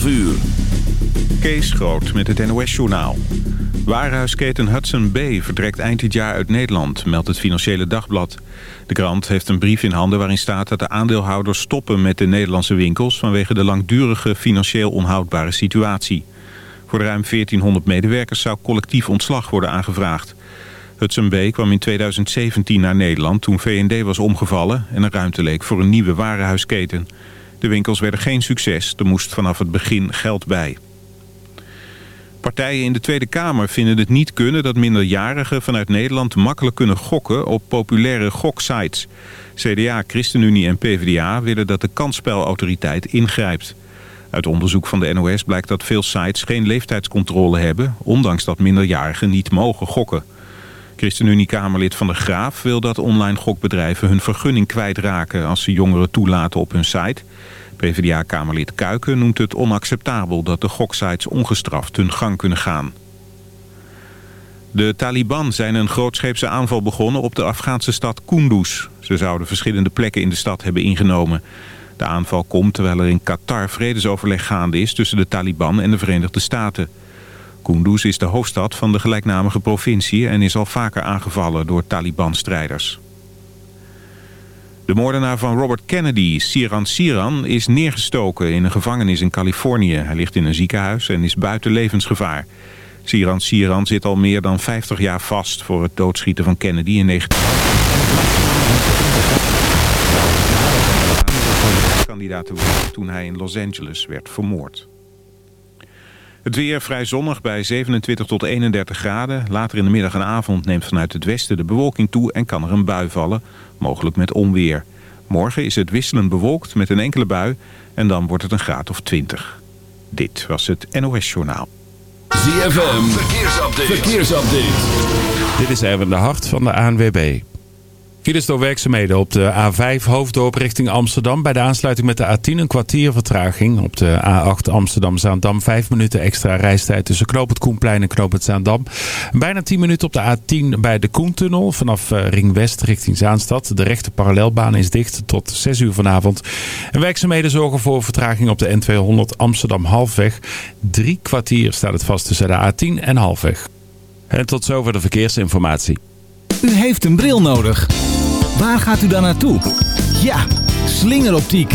12 uur. Kees Groot met het NOS-journaal. Warenhuisketen Hudson B vertrekt eind dit jaar uit Nederland, meldt het Financiële Dagblad. De krant heeft een brief in handen waarin staat dat de aandeelhouders stoppen met de Nederlandse winkels... vanwege de langdurige financieel onhoudbare situatie. Voor de ruim 1400 medewerkers zou collectief ontslag worden aangevraagd. Hudson B kwam in 2017 naar Nederland toen V&D was omgevallen... en een ruimte leek voor een nieuwe warenhuisketen. De winkels werden geen succes, er moest vanaf het begin geld bij. Partijen in de Tweede Kamer vinden het niet kunnen dat minderjarigen vanuit Nederland makkelijk kunnen gokken op populaire goksites. CDA, ChristenUnie en PvdA willen dat de kansspelautoriteit ingrijpt. Uit onderzoek van de NOS blijkt dat veel sites geen leeftijdscontrole hebben, ondanks dat minderjarigen niet mogen gokken. ChristenUnie-Kamerlid Van der Graaf wil dat online gokbedrijven hun vergunning kwijtraken als ze jongeren toelaten op hun site. PvdA-Kamerlid Kuiken noemt het onacceptabel dat de goksites ongestraft hun gang kunnen gaan. De Taliban zijn een grootscheepse aanval begonnen op de Afghaanse stad Kunduz. Ze zouden verschillende plekken in de stad hebben ingenomen. De aanval komt terwijl er in Qatar vredesoverleg gaande is tussen de Taliban en de Verenigde Staten. Kunduz is de hoofdstad van de gelijknamige provincie en is al vaker aangevallen door Taliban-strijders. De moordenaar van Robert Kennedy, Siran Siran, is neergestoken in een gevangenis in Californië. Hij ligt in een ziekenhuis en is buiten levensgevaar. Siran Siran zit al meer dan 50 jaar vast voor het doodschieten van Kennedy in 19... kandidaat toen hij in Los Angeles werd vermoord. Het weer vrij zonnig bij 27 tot 31 graden. Later in de middag en avond neemt vanuit het westen de bewolking toe... en kan er een bui vallen, mogelijk met onweer. Morgen is het wisselend bewolkt met een enkele bui... en dan wordt het een graad of 20. Dit was het NOS Journaal. ZFM, verkeersupdate. verkeersupdate. Dit is even de hart van de ANWB. Files door werkzaamheden op de A5 Hoofddorp richting Amsterdam. Bij de aansluiting met de A10 een kwartier vertraging. Op de A8 Amsterdam-Zaandam 5 minuten extra reistijd tussen Knoop het Koenplein en Knoop het Zaandam. Bijna 10 minuten op de A10 bij de Koentunnel vanaf eh, Ring West richting Zaanstad. De rechte parallelbaan is dicht tot 6 uur vanavond. En werkzaamheden zorgen voor vertraging op de N200 Amsterdam halfweg. Drie kwartier staat het vast tussen de A10 en halfweg. En tot zover de verkeersinformatie. U heeft een bril nodig. Waar gaat u dan naartoe? Ja, slingeroptiek.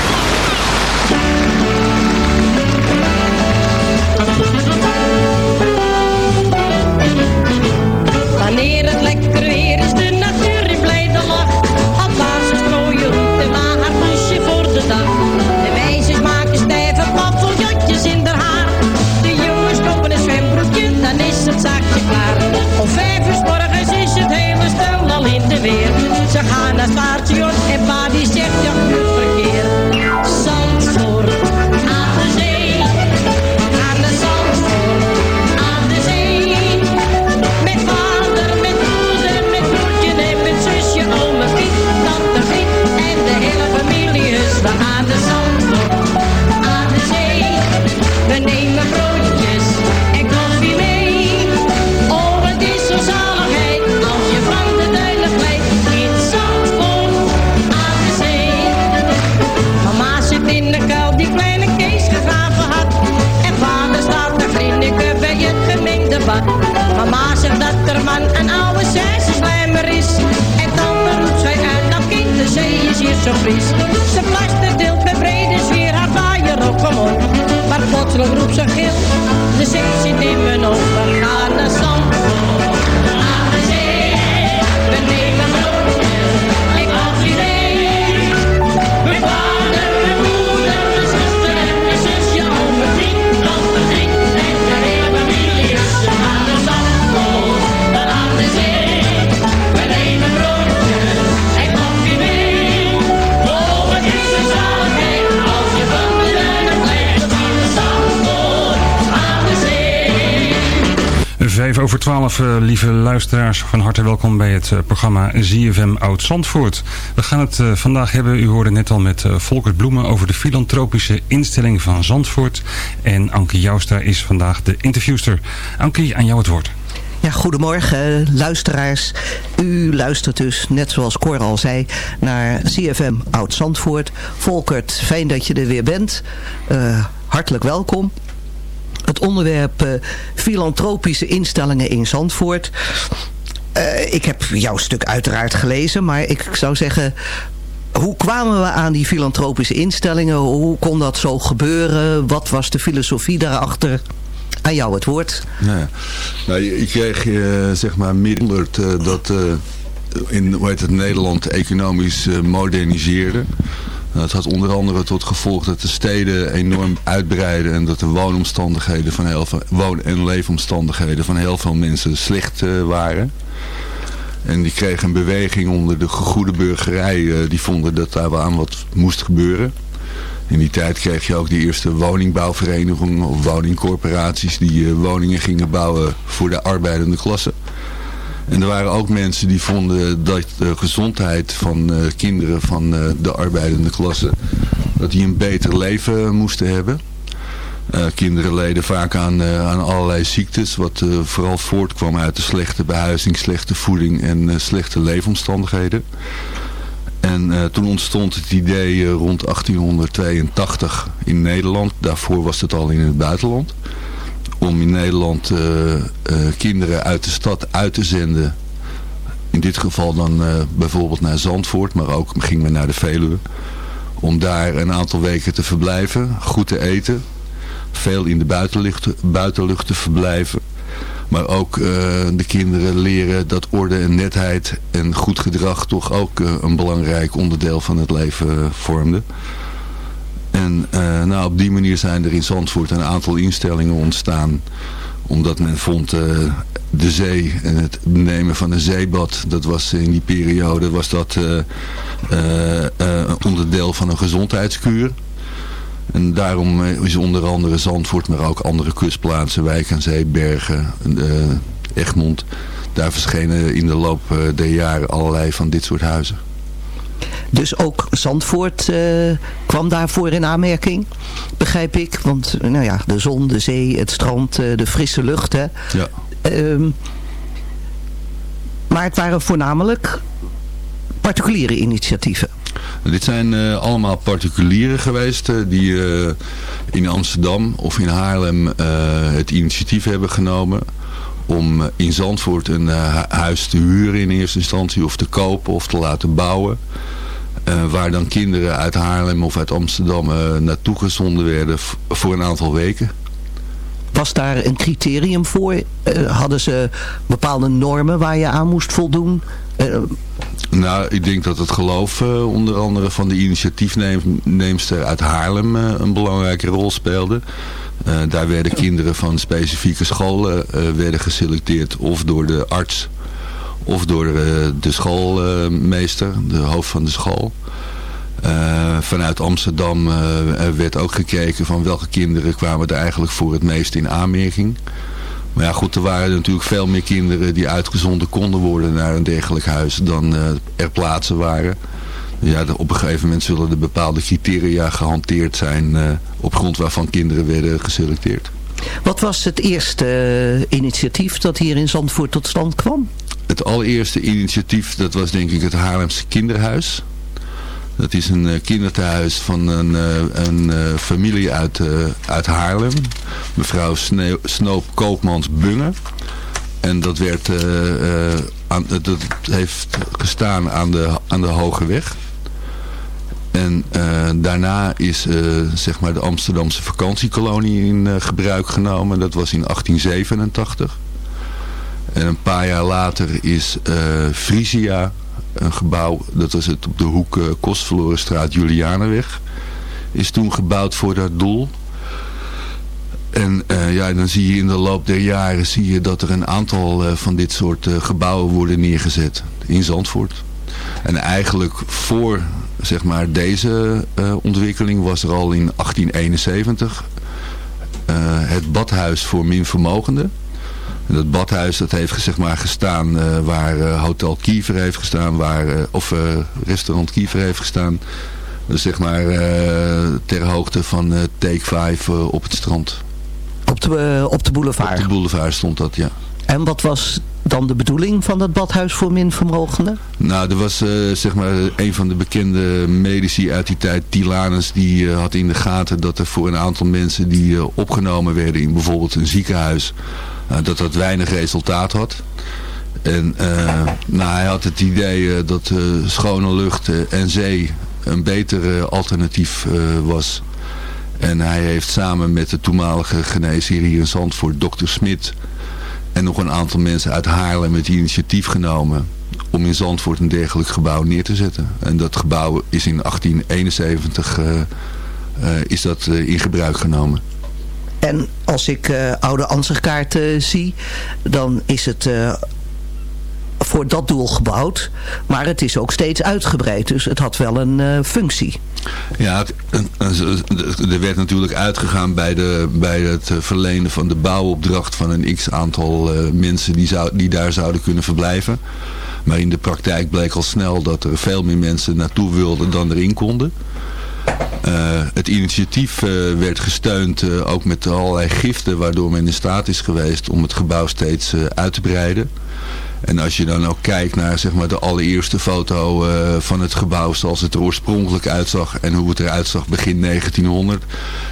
Stel al Mama zegt dat er man een oude zes slijmer is. En dan roept zij uit, dat kind, de zee is hier zo fris. Ze plaster deelt met brede sfeer haar vaaier op, kom op. Maar plotseling roept ze gil, de zee 12, eh, lieve luisteraars. Van harte welkom bij het eh, programma ZFM Oud-Zandvoort. We gaan het eh, vandaag hebben, u hoorde net al met Volkert Bloemen... over de filantropische instelling van Zandvoort. En Anke Jouwstra is vandaag de interviewster. Anke, aan jou het woord. Ja, goedemorgen luisteraars. U luistert dus, net zoals Cor al zei, naar ZFM Oud-Zandvoort. Volkert, fijn dat je er weer bent. Hartelijk welkom. Het onderwerp uh, filantropische instellingen in Zandvoort. Uh, ik heb jouw stuk uiteraard gelezen, maar ik zou zeggen... Hoe kwamen we aan die filantropische instellingen? Hoe kon dat zo gebeuren? Wat was de filosofie daarachter? Aan jou het woord. Ja. Nou, ik kreeg uh, zeg maar midden uh, dat in hoe heet het, Nederland economisch moderniseerde. Dat had onder andere tot gevolg dat de steden enorm uitbreiden en dat de woonomstandigheden van heel veel, woon- en leefomstandigheden van heel veel mensen slecht waren. En die kregen een beweging onder de goede burgerij. die vonden dat daar wel aan wat moest gebeuren. In die tijd kreeg je ook de eerste woningbouwverenigingen of woningcorporaties die uh, woningen gingen bouwen voor de arbeidende klasse. En er waren ook mensen die vonden dat de gezondheid van uh, kinderen van uh, de arbeidende klasse, dat die een beter leven moesten hebben. kinderen leden vaak aan, aan allerlei ziektes, wat vooral voortkwam uit de slechte behuizing, slechte voeding en slechte leefomstandigheden. En toen ontstond het idee rond 1882 in Nederland. Daarvoor was het al in het buitenland. Om in Nederland uh, kinderen uit de stad uit te zenden. In dit geval dan bijvoorbeeld naar Zandvoort. Maar ook gingen we naar de Veluwe. Om daar een aantal weken te verblijven. Goed te eten. Veel in de buitenlucht, buitenlucht te verblijven. Maar ook de kinderen leren dat orde en netheid en goed gedrag toch ook een belangrijk onderdeel van het leven uh, vormde. En nou, op die manier zijn er in Zandvoort een aantal instellingen ontstaan. Omdat men vond de zee en het nemen van een zeebad, dat was in die periode was dat onderdeel van een gezondheidskuur. En daarom is onder andere Zandvoort, maar ook andere kustplaatsen, Wijk aan Zee, Bergen, uh, Egmond. Daar verschenen in de loop der jaren allerlei van dit soort huizen. Dus ook Zandvoort uh, kwam daarvoor in aanmerking, begrijp ik. Want nou ja, de zon, de zee, het strand, uh, de frisse lucht. Hè. Ja. Uh, maar het waren voornamelijk particuliere initiatieven. Dit zijn uh, allemaal particulieren geweest uh, die uh, in Amsterdam of in Haarlem het initiatief hebben genomen om in Zandvoort een huis te huren in eerste instantie of te kopen of te laten bouwen. Waar dan kinderen uit Haarlem of uit Amsterdam naartoe gezonden werden voor een aantal weken. Was daar een criterium voor? hadden ze bepaalde normen waar je aan moest voldoen? Nou, ik denk dat het geloof onder andere van de initiatiefneemster uit Haarlem een belangrijke rol speelde. Daar werden kinderen van specifieke scholen werden geselecteerd of door de arts of door de schoolmeester, de hoofd van de school. vanuit Amsterdam werd ook gekeken van welke kinderen kwamen er eigenlijk voor het meest in aanmerking. Maar ja goed, er waren natuurlijk veel meer kinderen die uitgezonden konden worden naar een dergelijk huis dan er plaatsen waren. Ja, op een gegeven moment zullen er bepaalde criteria gehanteerd zijn op grond waarvan kinderen werden geselecteerd. Wat was het eerste initiatief dat hier in Zandvoort tot stand kwam? Het allereerste initiatief, dat was denk ik het Haarlemse kinderhuis. Dat is een uh, kinderthuis van een, uh, een uh, familie uit, uit Haarlem. Mevrouw Snoop Koopmans Bunge. En dat, werd, dat heeft gestaan aan de, aan de Hoge Weg. En eh, daarna is eh, zeg maar de Amsterdamse vakantiekolonie in eh, gebruik genomen. Dat was in 1887. En een paar jaar later is Frisia, een gebouw, dat was het op de hoek Kostverlorenstraat Julianenweg, is toen gebouwd voor dat doel. En ja, dan zie je in de loop der jaren zie je dat er een aantal van dit soort gebouwen worden neergezet in Zandvoort. En eigenlijk voor zeg maar, deze uh, ontwikkeling was er al in 1871 uh, eh, het badhuis voor minvermogenden. En dat badhuis dat heeft zeg maar, gestaan uh, waar Hotel Kiever heeft gestaan, waar, of restaurant Kiever heeft gestaan. Dus zeg maar ter hoogte van Take 5 op het strand. Op de, op de boulevard? Op de boulevard stond dat, ja. En wat was dan de bedoeling van dat badhuis voor minvermogenden? Nou, er was uh, zeg maar een van de bekende medici uit die tijd, Tilanus, die uh, had in de gaten dat er voor een aantal mensen die uh, opgenomen werden in bijvoorbeeld een ziekenhuis, dat dat weinig resultaat had. En nou, hij had het idee dat schone lucht en zee een beter alternatief was. En hij heeft samen met de toenmalige geneesheer hier in Zandvoort, dokter Smit, en nog een aantal mensen uit Haarlem het initiatief genomen om in Zandvoort een dergelijk gebouw neer te zetten. En dat gebouw is in 1871 uh, uh, is dat, in gebruik genomen. En als ik uh, oude ansichtkaarten zie, dan is het uh, voor dat doel gebouwd. Maar het is ook steeds uitgebreid, dus het had wel een uh, functie. Ja, er werd natuurlijk uitgegaan bij, de, bij het verlenen van de bouwopdracht van een x-aantal mensen die, zou, die daar zouden kunnen verblijven. Maar in de praktijk bleek al snel dat er veel meer mensen naartoe wilden dan erin konden. Uh, het initiatief uh, werd gesteund uh, ook met allerlei giften waardoor men in staat is geweest om het gebouw steeds uit te breiden. En als je dan ook kijkt naar zeg maar, de allereerste foto van het gebouw zoals het er oorspronkelijk uitzag en hoe het eruit zag begin 1900.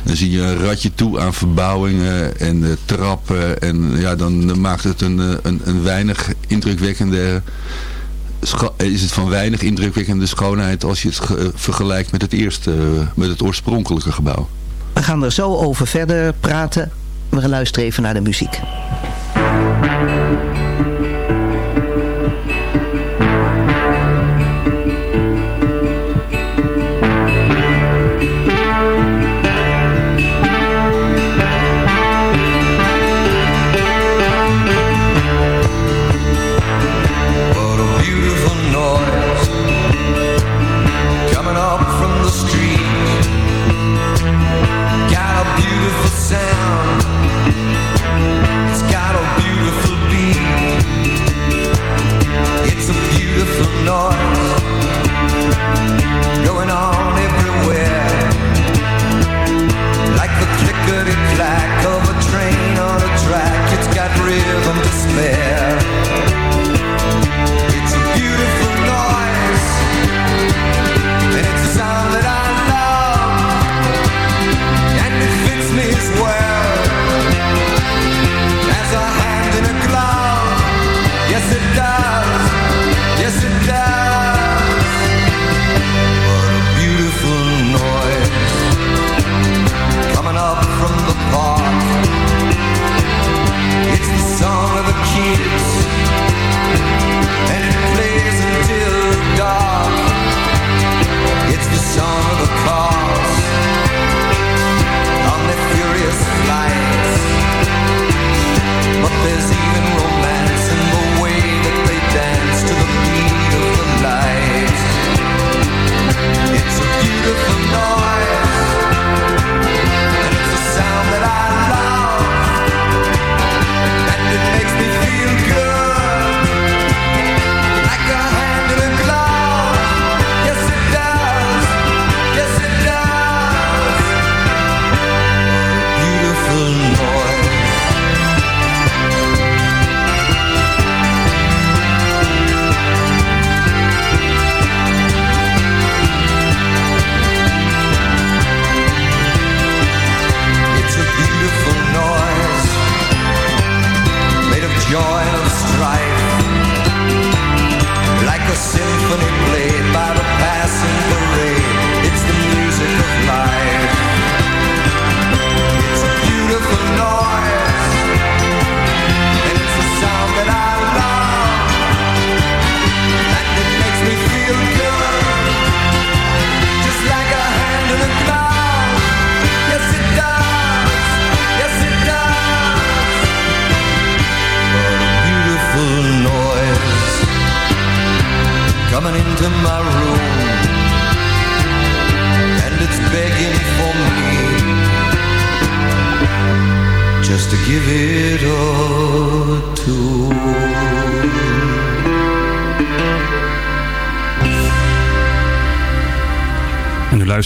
Dan zie je een ratje toe aan verbouwingen en trappen. En ja, dan maakt het een, een, een weinig indrukwekkende... Is het van weinig indrukwekkende schoonheid als je het vergelijkt met het eerste, met het oorspronkelijke gebouw. We gaan er zo over verder praten. We luisteren even naar de muziek.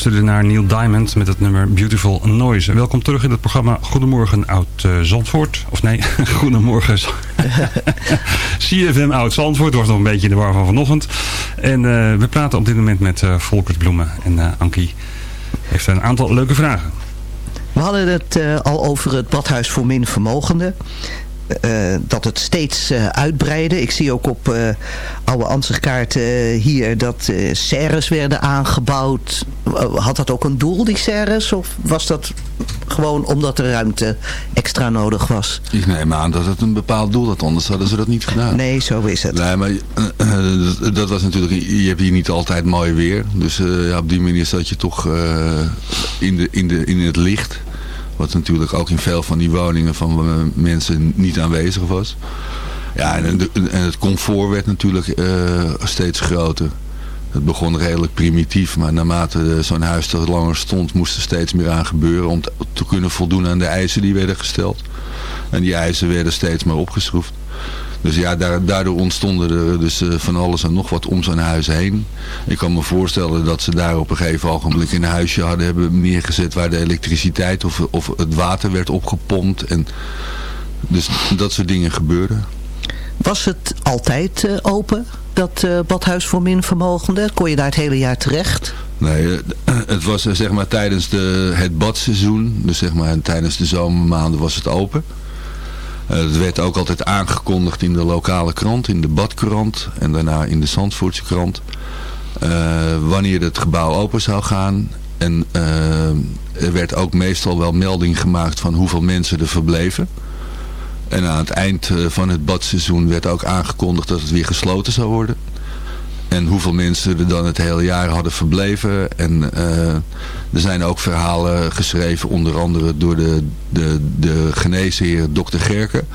Luisterde naar Neil Diamond met het nummer Beautiful Noise. Welkom terug in het programma Goedemorgen Oud uh, Zandvoort. Of nee, Goedemorgen CFM Oud Zandvoort. was nog een beetje in de war van vanochtend. En uh, we praten op dit moment met uh, Volkert Bloemen. En Ankie heeft een aantal leuke vragen. We hadden het al over het badhuis voor min vermogenden. Uh, dat het steeds uh, uitbreidde. Ik zie ook op uh, oude ansichtkaarten hier dat serres werden aangebouwd. had dat ook een doel, die serres? Of was dat gewoon omdat de ruimte extra nodig was? Ik neem aan dat het een bepaald doel had, anders hadden ze dat niet gedaan. Nee, zo is het. Nee, maar dat was natuurlijk, je hebt hier niet altijd mooi weer. Dus ja, op die manier zat je toch in, de, in, de, in het licht. Wat natuurlijk ook in veel van die woningen van mensen niet aanwezig was. Ja, en, het comfort werd natuurlijk uh, steeds groter. Het begon redelijk primitief, maar naarmate zo'n huis er langer stond, moest er steeds meer aan gebeuren om te, te kunnen voldoen aan de eisen die werden gesteld. En die eisen werden steeds maar opgeschroefd. Dus ja, daardoor ontstonden er dus eh, van alles en nog wat om zo'n huis heen. Ik kan me voorstellen dat ze daar op een gegeven ogenblik een huisje hadden hebben neergezet waar de elektriciteit of, of het water werd opgepompt. En dus dat soort dingen gebeurden. Was het altijd uh, open, dat uh, badhuis voor minvermogenden? Kon je daar het hele jaar terecht? Nee, het was zeg maar tijdens de, het badseizoen, dus zeg maar tijdens de zomermaanden was het open. Uh, het werd ook altijd aangekondigd in de lokale krant, in de Badkrant en daarna in de Zandvoortse krant. Uh, wanneer het gebouw open zou gaan. En uh, er werd ook meestal wel melding gemaakt van hoeveel mensen er verbleven. En aan het eind van het badseizoen werd ook aangekondigd dat het weer gesloten zou worden. En hoeveel mensen er dan het hele jaar hadden verbleven. En uh, er zijn ook verhalen geschreven, onder andere door de, de, de geneesheer Dr. Gerken.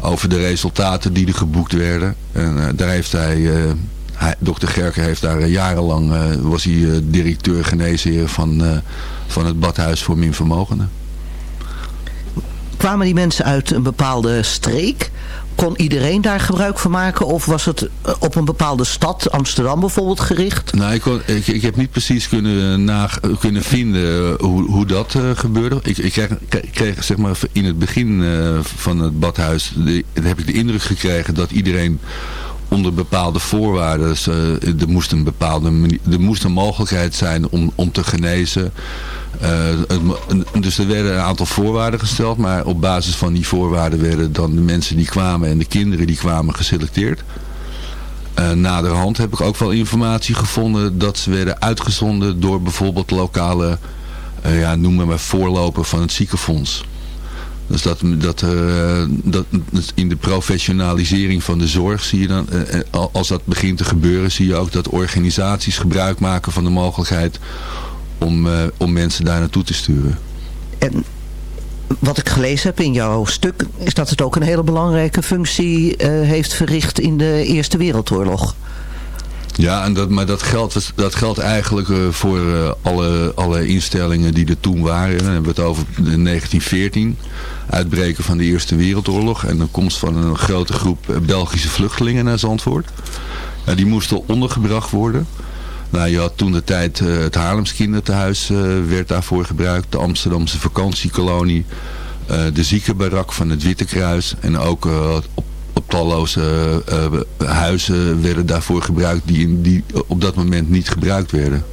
Over de resultaten die er geboekt werden. En uh, daar heeft hij, hij, Dr. Gerken heeft daar jarenlang, was hij directeur geneesheer van, van het badhuis voor minvermogenden. Kwamen die mensen uit een bepaalde streek? kon iedereen daar gebruik van maken? Of was het eh, op een bepaalde stad, Amsterdam bijvoorbeeld, gericht? Nou, ik, kon, ik, ik heb niet precies kunnen, kunnen vinden hoe, hoe dat uh, gebeurde. Ik, ik kreeg, kreeg, zeg maar in het begin van het badhuis, heb ik de indruk gekregen dat iedereen onder bepaalde voorwaarden. Dus, uh, er, moest een bepaalde, er moest een mogelijkheid zijn om, om te genezen. Uh, dus er werden een aantal voorwaarden gesteld. Maar op basis van die voorwaarden werden dan de mensen die kwamen en de kinderen die kwamen geselecteerd. Uh, naderhand heb ik ook wel informatie gevonden dat ze werden uitgezonden door bijvoorbeeld lokale, ja, noem maar voorloper van het ziekenfonds. Dus dat, dat, uh, dat in de professionalisering van de zorg zie je dan, uh, als dat begint te gebeuren, zie je ook dat organisaties gebruik maken van de mogelijkheid om, om mensen daar naartoe te sturen. En wat ik gelezen heb in jouw stuk, is dat het ook een hele belangrijke functie heeft verricht in de Eerste Wereldoorlog. Ja, en dat, maar dat geldt, dat geldt eigenlijk uh, voor uh, alle, alle instellingen die er toen waren. Dan hebben we het over 1914, uitbreken van de Eerste Wereldoorlog en de komst van een grote groep Belgische vluchtelingen naar Zandvoort. Die moesten ondergebracht worden. Nou, je had toen de tijd het Haarlems kinderthuis werd daarvoor gebruikt, de Amsterdamse vakantiekolonie, de ziekenbarak van het Witte Kruis en ook op talloze uh, huizen werden daarvoor gebruikt die, die op dat moment niet gebruikt werden.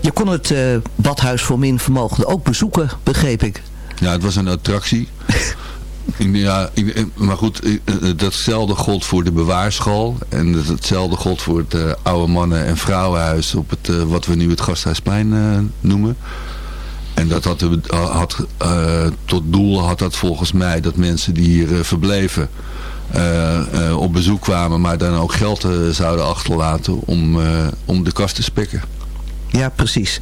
Je kon het uh, badhuis voor minvermogenden ook bezoeken, begreep ik. Ja, het was een attractie. ja, maar goed, datzelfde gold voor de bewaarschool. En hetzelfde gold voor het uh, oude mannen- en vrouwenhuis op het, wat we nu het Gasthuisplein noemen. En dat had, had uh, tot doel had dat volgens mij dat mensen die hier uh, verbleven op bezoek kwamen, maar dan ook geld zouden achterlaten om, om de kast te spikken. Ja, precies.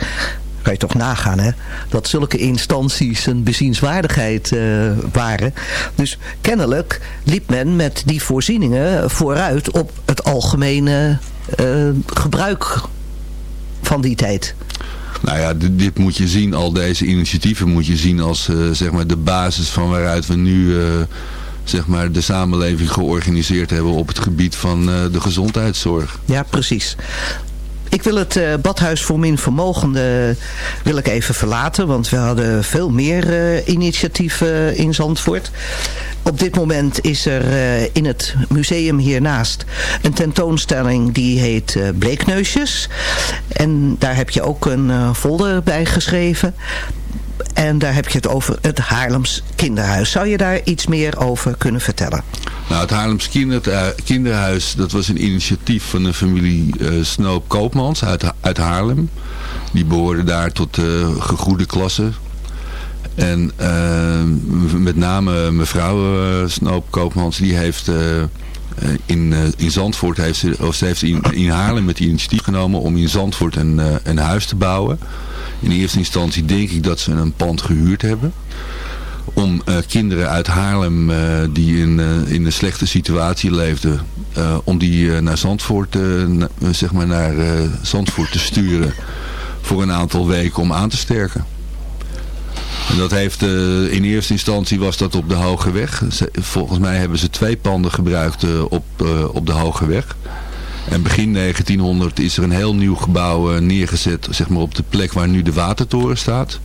Kan je toch nagaan, hè? Dat zulke instanties een bezienswaardigheid waren. Dus kennelijk liep men met die voorzieningen vooruit op het algemene eh, gebruik van die tijd? Nou ja, dit, moet je zien, al deze initiatieven moet je zien als eh, zeg maar de basis van waaruit we nu eh, zeg maar de samenleving georganiseerd hebben op het gebied van eh, de gezondheidszorg. Ja, precies. Ik wil het eh, badhuis voor min vermogenden wil ik even verlaten. Want we hadden veel meer eh, initiatieven in Zandvoort. Op dit moment is er eh, in het museum hiernaast een tentoonstelling die heet eh, Bleekneusjes. En daar heb je ook een eh, folder bij geschreven. En daar heb je het over het Haarlems Kinderhuis. Zou je daar iets meer over kunnen vertellen? Nou, het Haarlems eh, Kinderhuis, dat was een initiatief van de familie eh, Snoop Koopmans uit, uit Haarlem. Die behoorde daar tot de gegoede klasse. En eh, met name mevrouw Snoop Koopmans, die heeft... in, in Zandvoort heeft ze, of ze heeft in, in Haarlem het initiatief genomen om in Zandvoort een, een huis te bouwen. In eerste instantie denk ik dat ze een pand gehuurd hebben om eh, kinderen uit Haarlem eh, die in, eh, in een slechte situatie leefden, om die naar Zandvoort, na- zeg maar naar Zandvoort te sturen voor een aantal weken om aan te sterken. En dat heeft, in eerste instantie was dat op de Hoge Weg. Volgens mij hebben ze twee panden gebruikt op, op de Hoge Weg. En begin 1900 is er een heel nieuw gebouw eh, neergezet zeg maar, op de plek waar nu de watertoren staat.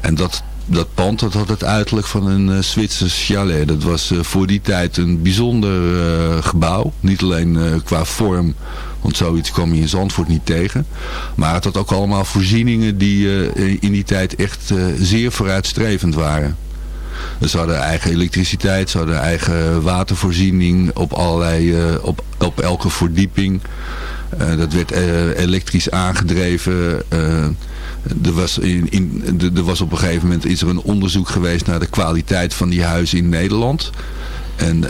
En dat, dat pand dat had het uiterlijk van een eh, Zwitsers chalet. Dat was eh, voor die tijd een bijzonder gebouw. Niet alleen qua vorm, want zoiets kwam je in Zandvoort niet tegen. Maar het had ook allemaal voorzieningen die in die tijd echt zeer vooruitstrevend waren. Ze hadden eigen elektriciteit, ze hadden eigen watervoorziening op, allerlei, eh, op, op elke verdieping. Eh, dat werd eh, elektrisch aangedreven. Er, was in, in, was op een gegeven moment is er een onderzoek geweest naar de kwaliteit van die huizen in Nederland. En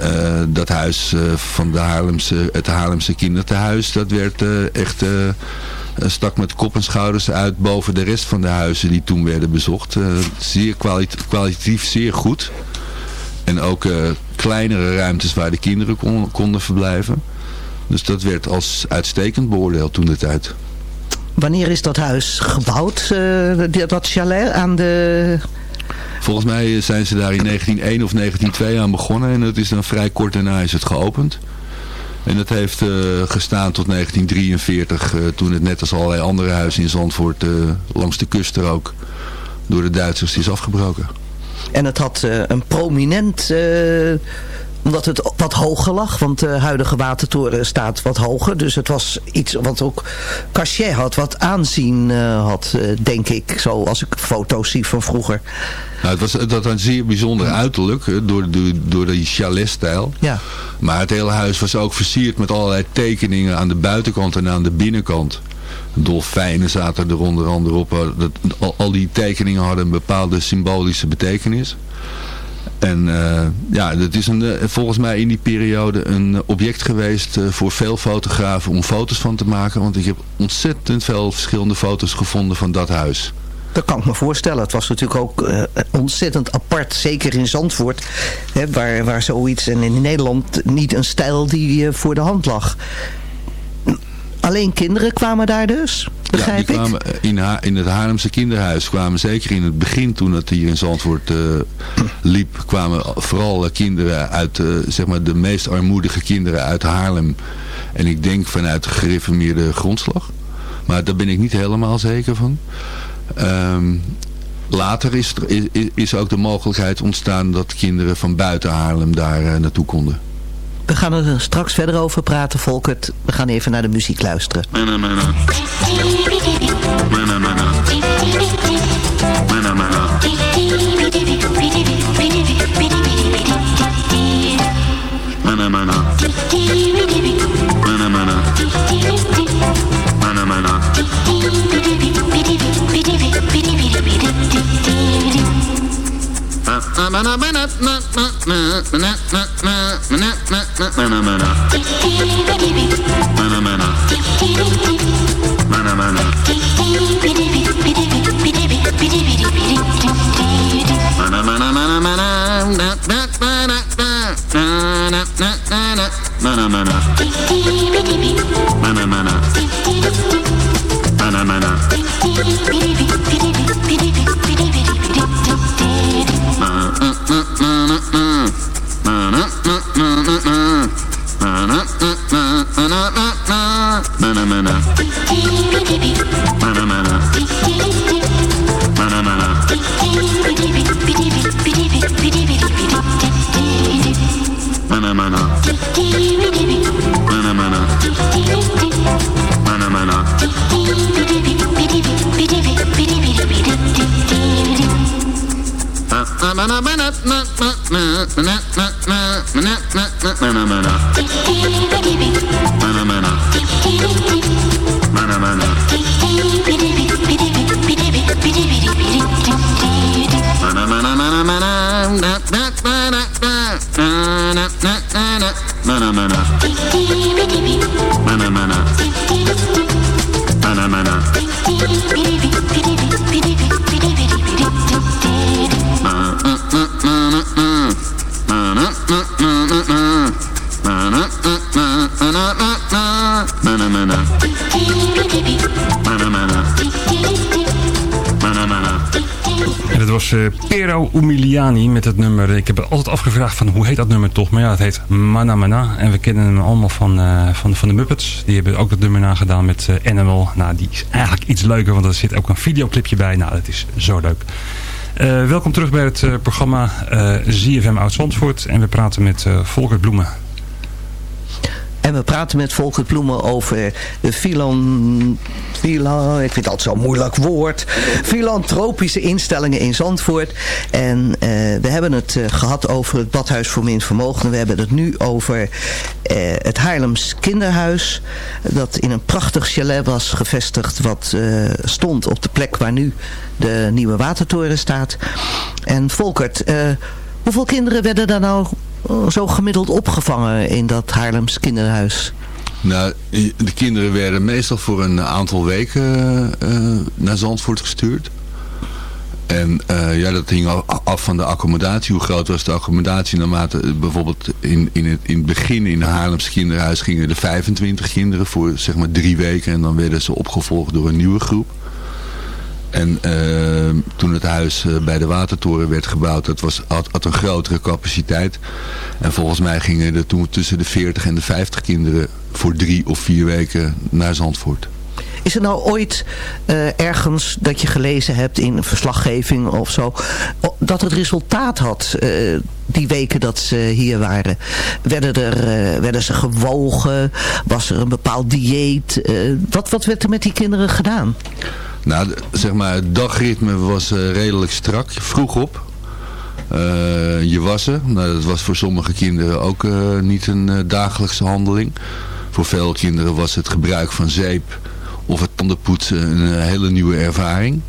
dat huis van de Haarlemse, het Haarlemse kinderthuis, dat werd echt... eh, stak met kop en schouders uit boven de rest van de huizen die toen werden bezocht. Eh, zeer kwalit- kwalitatief zeer goed. En ook eh, kleinere ruimtes waar de kinderen kon- konden verblijven. Dus dat werd als uitstekend beoordeeld toen de tijd. Wanneer is dat huis gebouwd, dat chalet aan de... Volgens mij zijn ze daar in 1901 of 1902 aan begonnen. En het is dan vrij kort daarna is het geopend. En het heeft eh, gestaan tot 1943. eh, toen het net als allerlei andere huizen in Zandvoort eh, langs de kust er ook door de Duitsers is afgebroken. En het had een prominent... omdat het wat hoger lag, want de huidige watertoren staat wat hoger. Dus het was iets wat ook cachet had, wat aanzien eh, had, eh, denk ik. Zo als ik foto's zie van vroeger. Nou, het was dat had een zeer bijzonder uiterlijk door, de, door die chalet-stijl. Ja. Maar het hele huis was ook versierd met allerlei tekeningen aan de buitenkant en aan de binnenkant. Dolfijnen zaten er onder andere op. Eh, Dat, al, al die tekeningen hadden een bepaalde symbolische betekenis. En eh, ja, dat is een, eh, volgens mij in die periode een eh, object geweest voor veel fotografen om foto's van te maken. Want ik heb ontzettend veel verschillende foto's gevonden van dat huis. Dat kan ik me voorstellen. Het was natuurlijk ook ontzettend apart, zeker in Zandvoort, hè, waar, waar zoiets en in Nederland niet een stijl die voor de hand lag. Alleen kinderen kwamen daar dus, begrijp ja, die ik? kwamen eh, in, Ha- in het Haarlemse kinderhuis kwamen zeker in het begin toen het hier in Zandvoort eh, liep, kwamen vooral eh, kinderen uit, zeg maar de meest armoedige kinderen uit Haarlem. En ik denk vanuit de gereformeerde grondslag. Maar daar ben ik niet helemaal zeker van. Ehm, later is, er, is, is ook de mogelijkheid ontstaan dat kinderen van buiten Haarlem daar naartoe konden. We gaan er straks verder over praten, Volkert. We gaan even naar de muziek luisteren. Mana mana. En Met het nummer. Ik heb altijd afgevraagd van hoe heet dat nummer toch? Maar ja, het heet Mana Mana. En we kennen hem allemaal van, eh, van, van de Muppets. Die hebben ook dat nummer nagedaan met eh, Animal. Nou, die is eigenlijk iets leuker, want er zit ook een videoclipje bij. Nou, dat is zo leuk. Eh, welkom terug bij het programma ZFM Oud-Zandvoort. En we praten met Volker Bloemen. En we praten met Volker Bloemen over de filan, ik vind altijd zo'n moeilijk woord, filantropische instellingen in Zandvoort. En eh, we hebben het eh, gehad over het Badhuis voor Min Vermogen. We hebben het nu over eh, het Haarlems Kinderhuis. Dat in een prachtig chalet was gevestigd wat stond op de plek waar nu de nieuwe watertoren staat. En Volkert, hoeveel kinderen werden daar nou zo gemiddeld opgevangen in dat Haarlems kinderhuis? Nou, de kinderen werden meestal voor een aantal weken eh, naar Zandvoort gestuurd. En eh, ja, dat hing af- van de accommodatie. Hoe groot was de accommodatie? Naarmate eh, bijvoorbeeld in, in, het, in het begin in het Haarlems kinderhuis gingen er 25 kinderen voor zeg maar drie weken. En dan werden ze opgevolgd door een nieuwe groep. En eh, toen het huis eh, bij de Watertoren werd gebouwd, dat was, had, had een grotere capaciteit. En volgens mij gingen er toen tussen de 40 en de 50 kinderen voor drie of vier weken naar Zandvoort. Is er nou ooit eh, ergens dat je gelezen hebt in een verslaggeving of zo, dat het resultaat had eh, die weken dat ze hier waren? Werden, er, werden ze gewogen? Was er een bepaald dieet? Wat, wat werd er met die kinderen gedaan? Nou, zeg maar, het dagritme was eh, redelijk strak. Vroeg op. Eh, je wassen. Nou, dat was voor sommige kinderen ook eh, niet een dagelijkse handeling. Voor veel kinderen was het gebruik van zeep of het tandenpoetsen een hele nieuwe ervaring.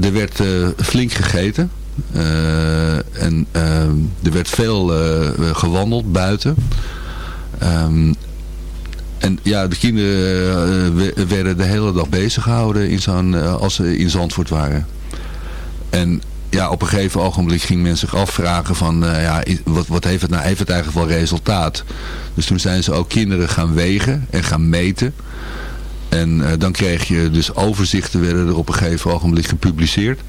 Er werd flink gegeten. En eh, er werd veel gewandeld buiten. Ehm, en ja, de kinderen eh, we- werden de hele dag bezig gehouden in zo'n, eh, als ze in Zandvoort waren. En ja, op een gegeven ogenblik ging men zich afvragen van, eh, ja, wat, wat heeft het nou, heeft het eigenlijk wel resultaat? Dus toen zijn ze ook kinderen gaan wegen en gaan meten. En dan kreeg je dus overzichten werden er op een gegeven ogenblik gepubliceerd.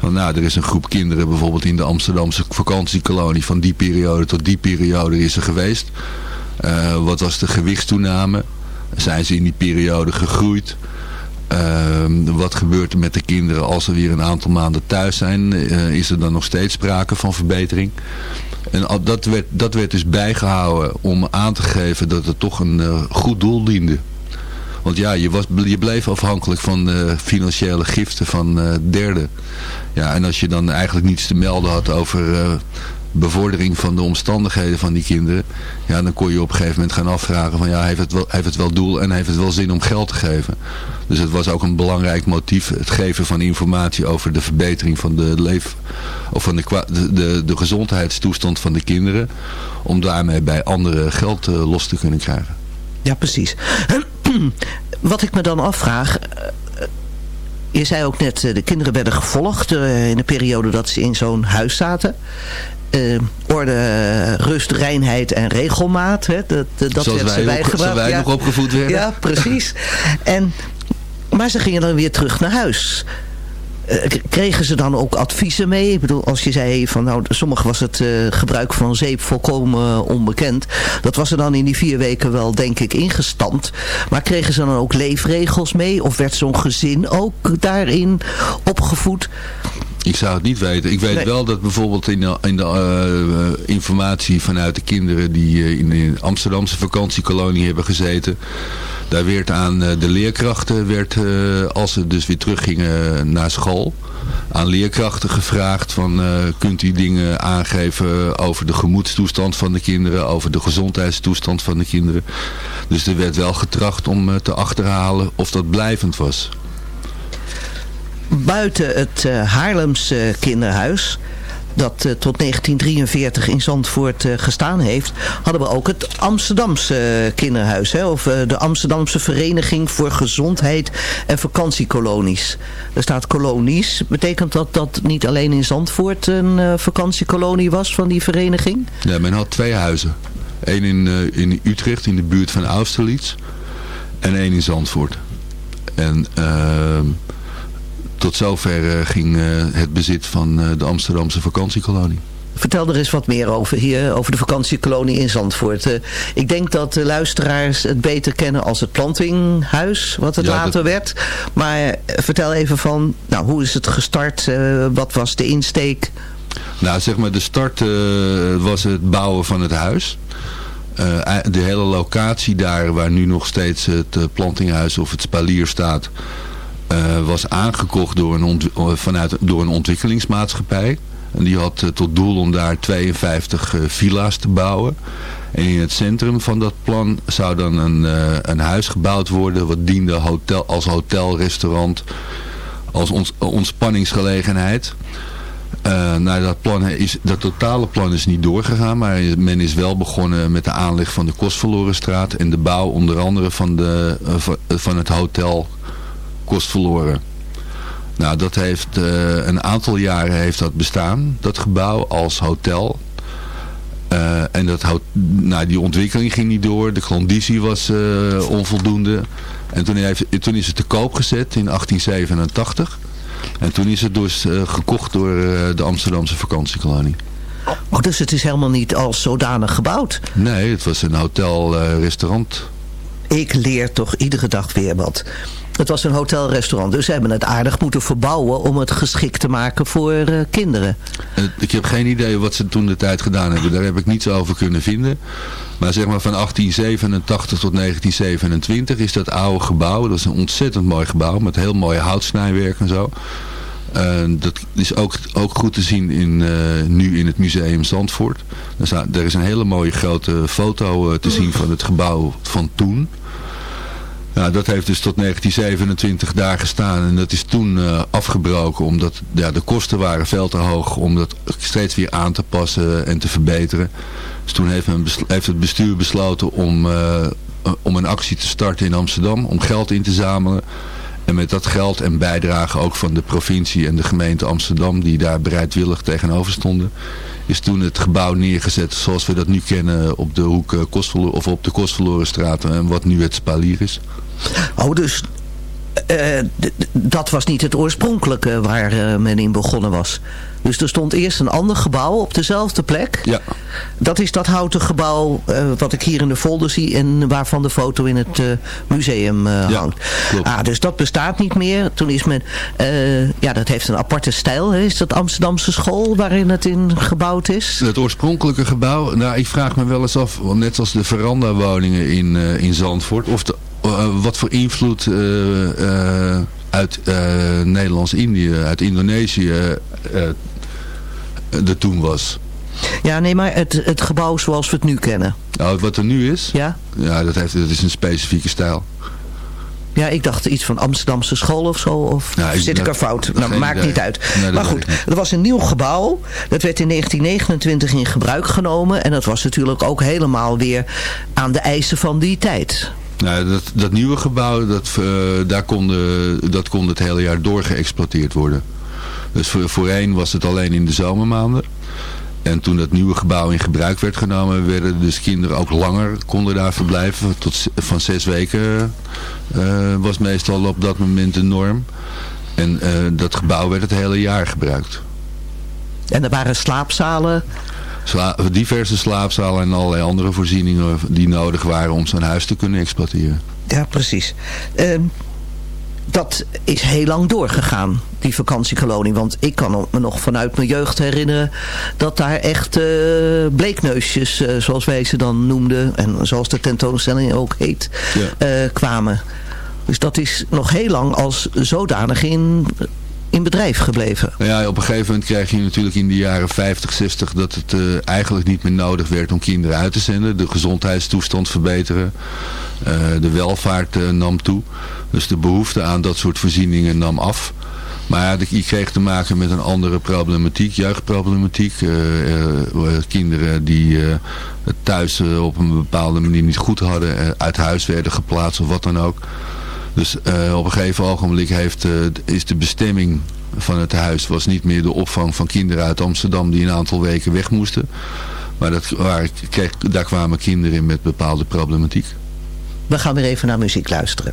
Van, nou, er is een groep kinderen bijvoorbeeld in de Amsterdamse vakantiekolonie van die periode tot die periode is er geweest. Eh, wat was de gewichtstoename? Zijn ze in die periode gegroeid? Ehm, wat gebeurt er met de kinderen als ze weer een aantal maanden thuis zijn? Eh, is er dan nog steeds sprake van verbetering? En dat werd, dat werd dus bijgehouden om aan te geven dat het toch een eh, goed doel diende. Want ja, je, was, je bleef afhankelijk van eh, financiële giften van derden. Ja, en als je dan eigenlijk niets te melden had over bevordering van de omstandigheden van die kinderen. Ja, dan kon je op een gegeven moment gaan afvragen van ja, heeft het wel, heeft het wel doel en heeft het wel zin om geld te geven. Dus het was ook een belangrijk motief, het geven van informatie over de verbetering van de leef, of van de, de, de, gezondheidstoestand van de kinderen. Om daarmee bij anderen geld eh, los te kunnen krijgen. Ja, precies. Wat ik me dan afvraag... eh, Je zei ook net, eh, de kinderen werden gevolgd in de periode dat ze in zo'n huis zaten. Eh, orde, rust, reinheid en regelmaat. Hè? Dat, dat Zoals werd ze wij, zoals wij ja. nog opgevoed werden. Ja, precies. En, maar ze gingen dan weer terug naar huis. Eh, kregen ze dan ook adviezen mee? Ik bedoel, als je zei van nou, sommige was het eh, gebruik van zeep volkomen onbekend. Dat was er dan in die vier weken wel, denk ik, ingestampt. Maar kregen ze dan ook leefregels mee? Of werd zo'n gezin ook daarin opgevoed? Ik zou het niet weten. Ik weet Nee. wel dat bijvoorbeeld in de, in de eh, informatie vanuit de kinderen die eh, in de Amsterdamse vakantiekolonie hebben gezeten. Daar werd aan eh, de leerkrachten, werd, als ze dus weer teruggingen naar school, aan leerkrachten gevraagd van kunt u dingen aangeven over de gemoedstoestand van de kinderen, over de gezondheidstoestand van de kinderen. Dus er werd wel getracht om te achterhalen of dat blijvend was. Buiten het eh, Haarlemse kinderhuis dat eh, tot 1943 in Zandvoort eh, gestaan heeft, hadden we ook het Amsterdamse eh, kinderhuis. Hè, of eh, de Amsterdamse Vereniging voor Gezondheid en Vakantiekolonies. Er staat kolonies. Betekent dat dat niet alleen in Zandvoort een eh, vakantiekolonie was van die vereniging? Ja, men had twee huizen. Eén in, eh, in Utrecht, in de buurt van Austerlitz. En één in Zandvoort. En ehm, tot zover eh, ging eh, het bezit van eh, de Amsterdamse vakantiekolonie. Vertel er eens wat meer over hier, over de vakantiekolonie in Zandvoort. Ik denk dat de luisteraars het beter kennen als het plantinghuis, wat het Ja, later dat- werd. Maar vertel even van, nou, hoe is het gestart? Wat was de insteek? Nou, zeg maar, de start was het bouwen van het huis. De hele locatie daar, waar nu nog steeds het plantinghuis of het spalier staat, eh, was aangekocht door een, eh, vanuit, door een ontwikkelingsmaatschappij. En die had eh, tot doel om daar 52 eh, villa's te bouwen. En in het centrum van dat plan zou dan een, een huis gebouwd worden wat diende hotel, als hotel, restaurant, als ons, ontspanningsgelegenheid. Eh, nou, dat, plan is, dat totale plan is niet doorgegaan, maar men is wel begonnen met de aanleg van de Kostverlorenstraat en de bouw onder andere van, de, van het hotel Kostverloren. Nou, dat heeft eh, een aantal jaren heeft dat bestaan, dat gebouw als hotel. Eh, en dat hout, nou, die ontwikkeling ging niet door, de conditie was eh, onvoldoende. En toen, heeft, toen is het te koop gezet in 1887. En toen is het dus gekocht door de Amsterdamse vakantiekolonie. Oh, dus het is helemaal niet als zodanig gebouwd. Nee, het was een hotel-restaurant. Ik leer toch iedere dag weer wat. Het was een hotelrestaurant, dus ze hebben het aardig moeten verbouwen om het geschikt te maken voor eh, kinderen. Ik heb geen idee wat ze toen de tijd gedaan hebben. Daar heb ik niets over kunnen vinden. Maar zeg maar van 1887 tot 1927 is dat oude gebouw. Dat is een ontzettend mooi gebouw met heel mooi houtsnijwerk en zo. Dat is ook, ook goed te zien in, eh, nu in het museum Zandvoort. Er is een hele mooie grote foto eh, te zien van het gebouw van toen. Nou, dat heeft dus tot 1927 daar gestaan en dat is toen eh, afgebroken omdat ja, de kosten waren veel te hoog om dat steeds weer aan te passen en te verbeteren. Dus toen heeft, men heeft het bestuur besloten om, eh, om een actie te starten in Amsterdam, om geld in te zamelen. En met dat geld en bijdrage ook van de provincie en de gemeente Amsterdam, die daar bereidwillig tegenover stonden, is toen het gebouw neergezet zoals we dat nu kennen op de hoek eh, Kostverlo- of op de Kostverlorenstraat en wat nu het Spalier is. Oh, dus dat was niet het oorspronkelijke waar eh, men in begonnen was. Dus er stond eerst een ander gebouw op dezelfde plek. Ja. Dat is dat houten gebouw eh, wat ik hier in de folder zie en waarvan de foto in het eh, museum eh, Ja, hangt. klopt. Ah, dus dat bestaat niet meer. Toen is men, eh, ja dat heeft een aparte stijl. Hè. Is dat Amsterdamse school waarin het in gebouwd is? Het oorspronkelijke gebouw, nou ik vraag me wel eens af, net als de veranda-woningen in, eh, in Zandvoort, of de, eh, wat voor invloed eh, eh, uit eh, Nederlands-Indië, uit Indonesië eh, eh, er toen was. Ja, nee, maar het, het gebouw zoals we het nu kennen. Nou, wat er nu is, Ja? ja, dat, heeft, dat is een specifieke stijl. Ja, ik dacht iets van Amsterdamse school of zo. Of Nou, ik- zit ik er fout? Nou, maakt idee. niet uit. Nee, maar goed, er was een nieuw gebouw. Dat werd in 1929 in gebruik genomen. En dat was natuurlijk ook helemaal weer aan de eisen van die tijd. Nou, dat, dat nieuwe gebouw, dat, eh, daar kon, de, dat kon het hele jaar door geëxploiteerd worden. Dus voor, voorheen was het alleen in de zomermaanden. En toen dat nieuwe gebouw in gebruik werd genomen, werden dus kinderen ook langer, konden daar verblijven. Tot van zes weken eh, was meestal op dat moment de norm. En eh, dat gebouw werd het hele jaar gebruikt. En er waren slaapzalen. Sla diverse slaapzalen en allerlei andere voorzieningen die nodig waren om zo'n huis te kunnen exploiteren. Ja, precies. Ehm, dat is heel lang doorgegaan, die vakantiekolonie. Want ik kan me nog vanuit mijn jeugd herinneren... dat daar echt eh, bleekneusjes, eh, zoals wij ze dan noemden... en zoals de tentoonstelling ook heet, Ja. eh, kwamen. Dus dat is nog heel lang als zodanig in, in bedrijf gebleven. Ja, op een gegeven moment krijg je natuurlijk in de jaren 50, 60 dat het eh, eigenlijk niet meer nodig werd om kinderen uit te zenden. De gezondheidstoestand verbeteren. Eh, de welvaart eh, nam toe. Dus de behoefte aan dat soort voorzieningen nam af. Maar je kreeg te maken met een andere problematiek, jeugdproblematiek. Kinderen die het thuis op een bepaalde manier niet goed hadden, uit huis werden geplaatst of wat dan ook. Dus eh, op een gegeven ogenblik heeft, eh, is de bestemming van het huis was niet meer de opvang van kinderen uit Amsterdam die een aantal weken weg moesten. Maar dat daar kwamen kinderen in met bepaalde problematiek. We gaan weer even naar muziek luisteren.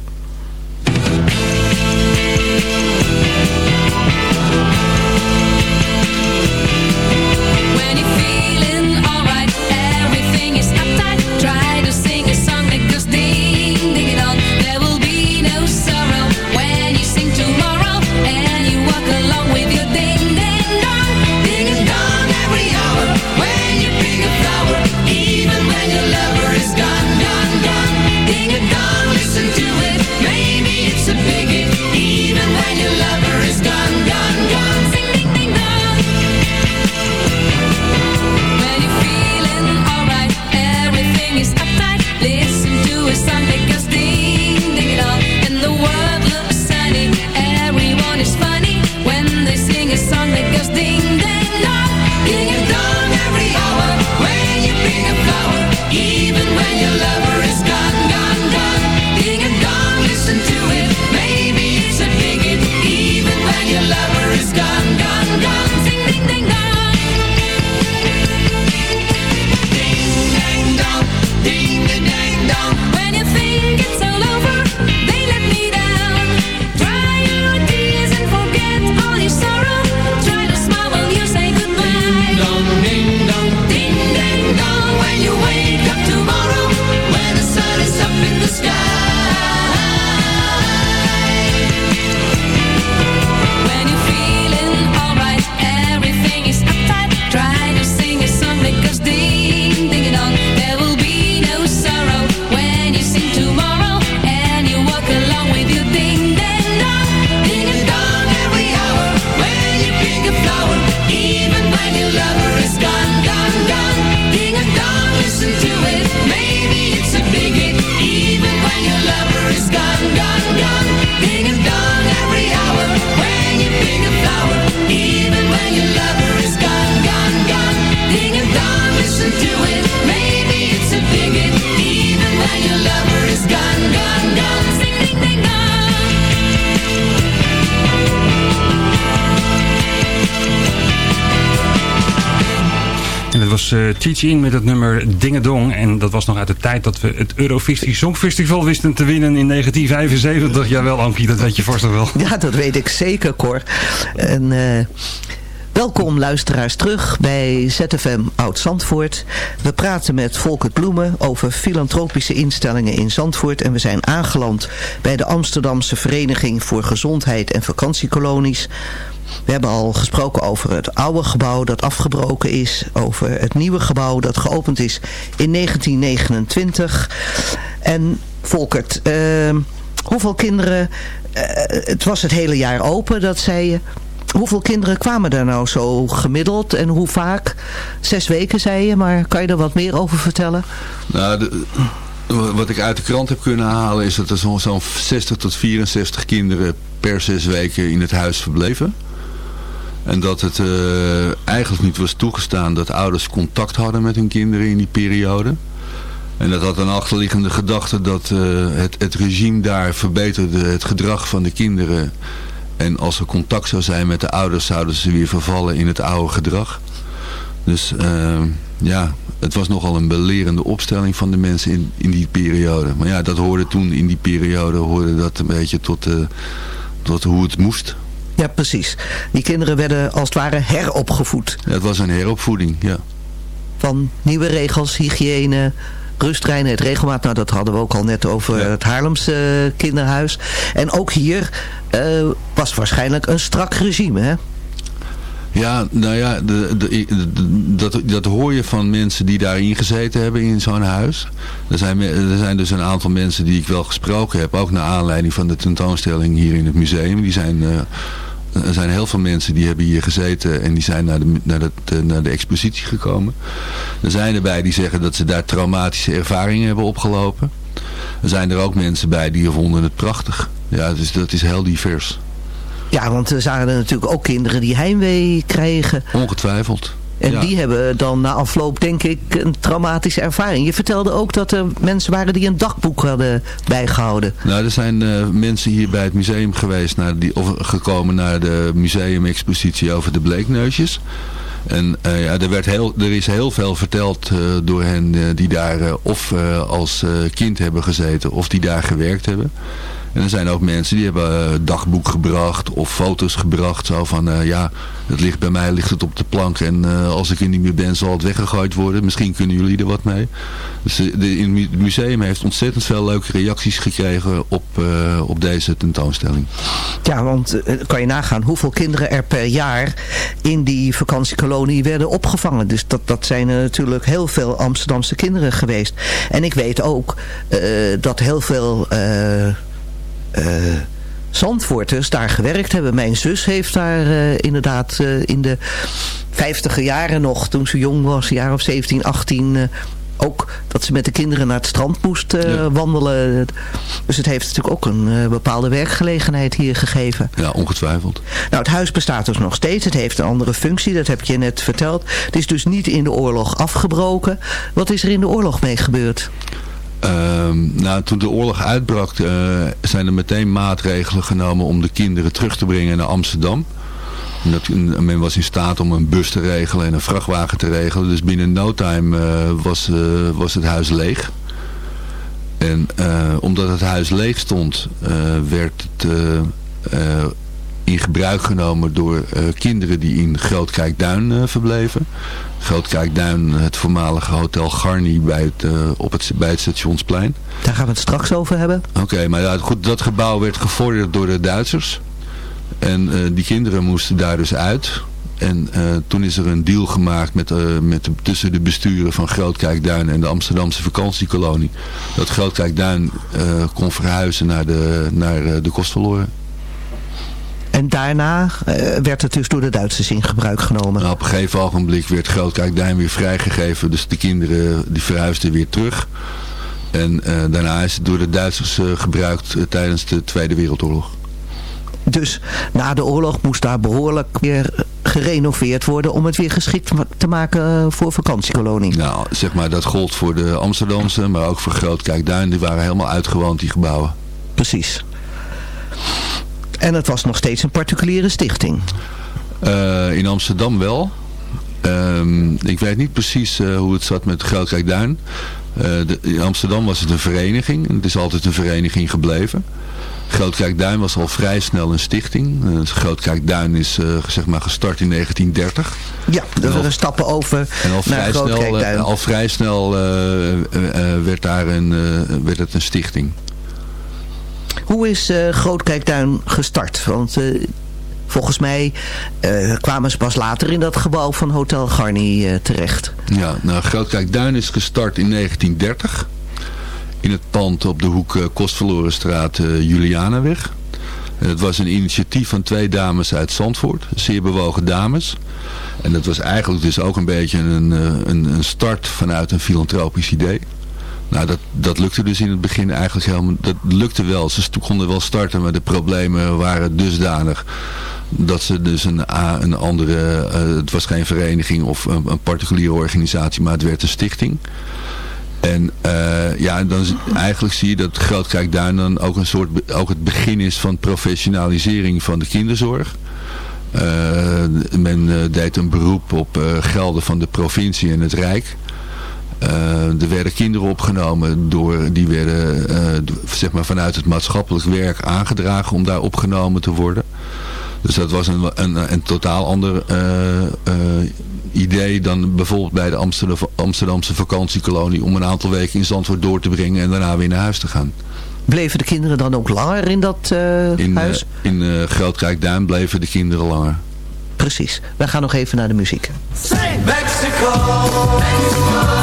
Was uh, Teach-In met het nummer Dingedong. En dat was nog uit de tijd dat we het Eurovisie Songfestival wisten te winnen in 1975. Jawel, Ankie, dat weet je vast nog wel. Ja, dat weet ik zeker, Cor. En, eh, welkom luisteraars terug bij ZFM Oud-Zandvoort. We praten met Volkert Bloemen over filantropische instellingen in Zandvoort. En we zijn aangeland bij de Amsterdamse Vereniging voor Gezondheid en Vakantiekolonies. We hebben al gesproken over het oude gebouw dat afgebroken is. Over het nieuwe gebouw dat geopend is in 1929. En Volkert, eh, hoeveel kinderen... eh, het was het hele jaar open, dat zei je. Hoeveel kinderen kwamen daar nou zo gemiddeld en hoe vaak? Zes weken zei je, maar kan je er wat meer over vertellen? Nou, wat ik uit de krant heb kunnen halen is dat er zo'n 60 tot 64 kinderen per zes weken in het huis verbleven. En dat het uh, eigenlijk niet was toegestaan dat ouders contact hadden met hun kinderen in die periode. En dat had een achterliggende gedachte dat uh, het, het regime daar verbeterde het gedrag van de kinderen. En als er contact zou zijn met de ouders zouden ze weer vervallen in het oude gedrag. Dus uh, ja, het was nogal een belerende opstelling van de mensen in, in die periode. Maar ja, dat hoorde toen in die periode hoorde dat een beetje tot, tot hoe het moest. Ja, precies. Die kinderen werden als het ware heropgevoed. Het was een heropvoeding, ja. Van nieuwe regels, hygiëne, rustreinheid, regelmaat. Nou, dat hadden we ook al net over het Haarlemse kinderhuis. En ook hier eh, was waarschijnlijk een strak regime, hè? Ja, nou ja, de, de, de- dat, dat hoor je van mensen die daarin gezeten hebben in zo'n huis. Er zijn, er zijn dus een aantal mensen die ik wel gesproken heb, ook naar aanleiding van de tentoonstelling hier in het museum. Die zijn, eh, er zijn heel veel mensen die hebben hier gezeten en die zijn naar de, naar, het, eh, naar de expositie gekomen. Er zijn erbij die zeggen dat ze daar traumatische ervaringen hebben opgelopen. Er zijn er ook mensen bij die vonden het prachtig. Ja, dus dat is heel divers. Ja, want er waren er natuurlijk ook kinderen die heimwee kregen. Ongetwijfeld. En Ja. die hebben dan na afloop, denk ik, een traumatische ervaring. Je vertelde ook dat er mensen waren die een dagboek hadden bijgehouden. Nou, er zijn eh, mensen hier bij het museum geweest, naar die, of gekomen naar de museumexpositie over de bleekneusjes. En eh, ja, er, werd heel, er is heel veel verteld eh, door hen die daar of als kind hebben gezeten of die daar gewerkt hebben. En er zijn ook mensen die hebben eh, dagboek gebracht of foto's gebracht. Zo van, eh, ja, het ligt bij mij ligt het op de plank en eh, als ik er niet meer ben zal het weggegooid worden. Misschien kunnen jullie er wat mee. Dus de, het museum heeft ontzettend veel leuke reacties gekregen op, op deze tentoonstelling. Ja, want kan je nagaan hoeveel kinderen er per jaar in die vakantiekolonie werden opgevangen. Dus dat, dat zijn er natuurlijk heel veel Amsterdamse kinderen geweest. En ik weet ook dat heel veel Zandvoorters daar gewerkt hebben. Mijn zus heeft daar eh, inderdaad eh, in de vijftiger jaren nog, toen ze jong was, een jaar of 17, 18... eh, ook dat ze met de kinderen naar het strand moest eh, wandelen. Dus het heeft natuurlijk ook een eh, bepaalde werkgelegenheid hier gegeven. Ja, ongetwijfeld. Nou, het huis bestaat dus nog steeds. Het heeft een andere functie, dat heb ik je net verteld. Het is dus niet in de oorlog afgebroken. Wat is er in de oorlog mee gebeurd? Ehm, nou, toen de oorlog uitbrak eh, zijn er meteen maatregelen genomen om de kinderen terug te brengen naar Amsterdam. Dat, en men was in staat om een bus te regelen en een vrachtwagen te regelen. Dus binnen no time eh, was, eh, was het huis leeg. En omdat het huis leeg stond, werd het in gebruik genomen door eh, kinderen die in Grootkijkduin eh, verbleven. Grootkijkduin, het voormalige hotel Garni bij het, eh, op het, bij het stationsplein. Daar gaan we het straks over hebben. Oké, maar ja, goed, dat gebouw werd gevorderd door de Duitsers. En die kinderen moesten daar dus uit. En toen is er een deal gemaakt met, met de- tussen de besturen van Grootkijkduin en de Amsterdamse vakantiekolonie. Dat Grootkijkduin kon verhuizen naar de, naar de Kostverloren. En daarna eh, werd het dus door de Duitsers in gebruik genomen. Nou, op een gegeven ogenblik werd Grootkijkduin weer vrijgegeven. Dus de kinderen die verhuisden weer terug. En eh, daarna is het door de Duitsers eh, gebruikt tijdens de Tweede Wereldoorlog. Dus na de oorlog moest daar behoorlijk weer gerenoveerd worden... om het weer geschikt te maken voor vakantiekolonie. Nou, zeg maar, dat gold voor de Amsterdamse, maar ook voor Grootkijkduin. Die waren helemaal uitgewoond, die gebouwen. Precies. En het was nog steeds een particuliere stichting. Eh, in Amsterdam wel. Ehm, ik weet niet precies eh, hoe het zat met Grootkijkduin. Eh, de, in Amsterdam was het een vereniging. Het is altijd een vereniging gebleven. Grootkijkduin was al vrij snel een stichting. Uh, Grootkijkduin is eh, zeg maar gestart in 1930. Ja, er waren stappen over En al naar vrij snel, eh, al vrij snel eh, eh, eh, werd, daar een, eh, werd het een stichting. Hoe is eh Grootkijkduin gestart? Want eh, volgens mij eh, kwamen ze pas later in dat gebouw van Hotel Garni terecht. Ja, nou, Grootkijkduin is gestart in 1930. In het pand op de hoek uh, Kostverlorenstraat. En het was een initiatief van twee dames uit Zandvoort. Zeer bewogen dames. En dat was eigenlijk dus ook een beetje een, een, een start vanuit een filantropisch idee. Nou, dat, dat lukte dus in het begin eigenlijk helemaal... Dat lukte wel. Ze konden wel starten, maar de problemen waren dusdanig dat ze dus een, een andere, uh, het was geen vereniging of een, een, particuliere organisatie, maar het werd een stichting. En uh, ja, dan eigenlijk zie je dat Grootkijkduin dan ook een soort, ook het begin is van professionalisering van de kinderzorg. Uh, men deed een beroep op gelden van de provincie en het Rijk. Er werden kinderen opgenomen door, die werden zeg maar vanuit het maatschappelijk werk aangedragen om daar opgenomen te worden. Dus dat was een, een, een totaal ander eh, eh, idee dan bijvoorbeeld bij de Amsterdam, Amsterdamse vakantiekolonie om een aantal weken in Zandvoort door te brengen en daarna weer naar huis te gaan. Bleven de kinderen dan ook langer in dat eh, In, huis? eh, in eh, Grootrijkduin bleven de kinderen langer. Precies. Wij gaan nog even naar de muziek. Mexico, There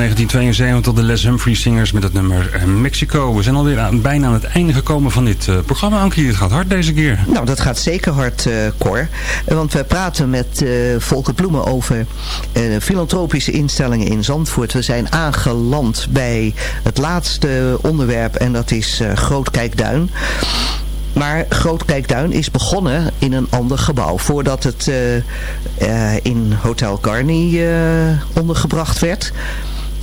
1972 de Les Humphrey Singers met het nummer eh, Mexico. We zijn alweer bijna aan het einde gekomen van dit eh, programma. Ankie, het gaat hard deze keer. Nou, dat gaat zeker hard, eh Cor. Want we praten met Volker Bloemen over filantropische instellingen in Zandvoort. We zijn aangeland bij het laatste onderwerp en dat is Groot Kijkduin. Maar Groot Kijkduin is begonnen in een ander gebouw. Voordat het in Hotel Garni ondergebracht werd.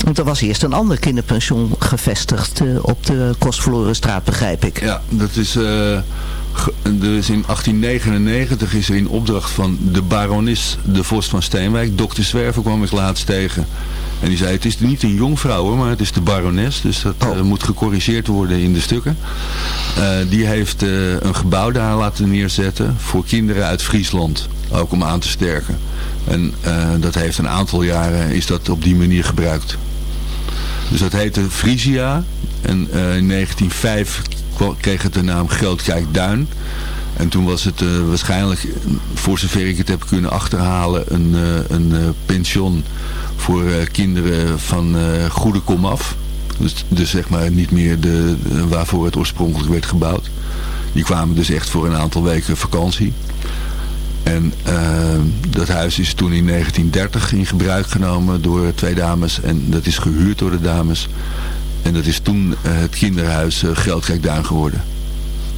Want er was eerst een ander kinderpension gevestigd eh, op de Kostverlorenstraat, begrijp ik. Ja, dat is, dus in 1899 is er in opdracht van de baronis de Vorst van Steenwijk, dokter Zwerver kwam ik laatst tegen. En die zei, het is niet een jongvrouw maar het is de barones. Dus dat eh, moet gecorrigeerd worden in de stukken. Die heeft een gebouw daar laten neerzetten voor kinderen uit Friesland. Ook om aan te sterken. En dat heeft een aantal jaren is dat op die manier gebruikt. Dus dat heette Frisia. En eh, in 1905 kwa- kreeg het de naam Grootkijkduin. En toen was het eh, waarschijnlijk, voor zover ik het heb kunnen achterhalen, een, eh, een pension voor kinderen van goede komaf. Dus, dus zeg maar niet meer de- waarvoor het oorspronkelijk werd gebouwd. Die kwamen dus echt voor een aantal weken vakantie. En eh, dat huis is toen in 1930 in gebruik genomen door twee dames. En dat is gehuurd door de dames. En dat is toen eh, het kinderhuis uh, Geldkijkduin geworden.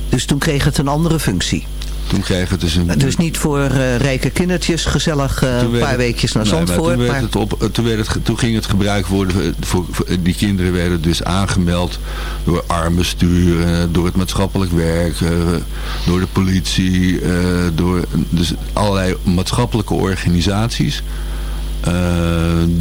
Dus toen kreeg het een andere functie. Toen het dus een... Dus niet voor eh, rijke kindertjes gezellig eh, Toen een paar het- weekjes naar nee, maar Zandvoort. toen, werd maar- het op, eh, toen, werd het, toen ging het gebruik worden, voor, voor, die kinderen werden dus aangemeld door armbestuur, eh, door het maatschappelijk werk, eh, door de politie, eh, door dus allerlei maatschappelijke organisaties. eh,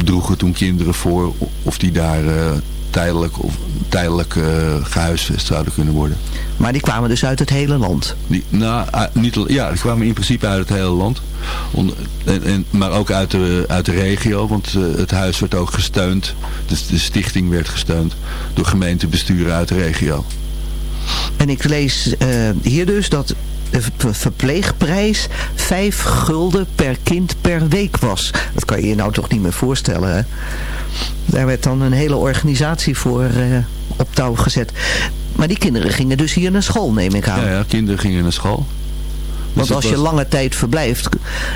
droegen toen kinderen voor of die daar eh, tijdelijk, of, tijdelijk eh, gehuisvest zouden kunnen worden. Maar die kwamen dus uit het hele land. Die, nou, ah, niet, ja, die kwamen in principe uit het hele land. On- en, en, maar ook uit de, uit de regio, want eh, het huis werd ook gesteund. Dus de stichting werd gesteund door gemeentebesturen uit de regio. En ik lees eh, hier dus dat de ver- verpleegprijs 5 gulden per kind per week was. Dat kan je je nou toch niet meer voorstellen, hè? Daar werd dan een hele organisatie voor eh, op touw gezet. Maar die kinderen gingen dus hier naar school, neem ik aan. Ja, ja, kinderen gingen naar school. Want als je lange tijd verblijft,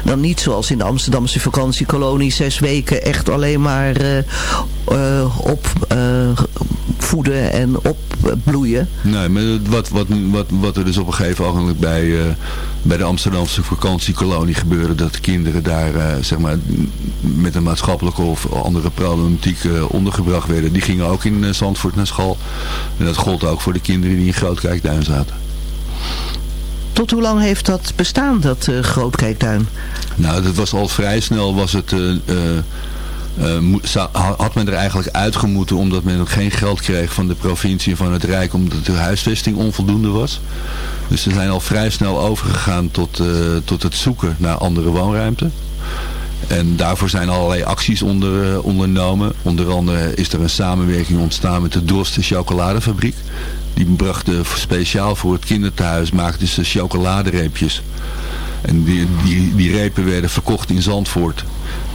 dan niet zoals in de Amsterdamse vakantiekolonie, zes weken echt alleen maar eh, eh, opvoeden en opbloeien. Nee, maar wat, wat, wat, wat er dus op een gegeven ogenblik bij, eh, bij de Amsterdamse vakantiekolonie gebeurde, dat de kinderen daar eh, zeg maar, met een maatschappelijke of andere problematiek eh, ondergebracht werden, die gingen ook in eh, Zandvoort naar school. En dat gold ook voor de kinderen die in Grootkijkduin zaten. Tot hoe lang heeft dat bestaan, dat Grootkijkduin? Nou, dat was al vrij snel was het... eh, eh, had men er eigenlijk uitgemoeten omdat men geen geld kreeg van de provincie en van het Rijk omdat de huisvesting onvoldoende was. Dus ze zijn al vrij snel overgegaan tot, tot het zoeken naar andere woonruimte. En daarvoor zijn allerlei acties onder, ondernomen. Onder andere is er een samenwerking ontstaan met de Drosten chocoladefabriek. Die brachten speciaal voor het kinderthuis maakten ze chocoladereepjes. En die, die, die repen werden verkocht in Zandvoort.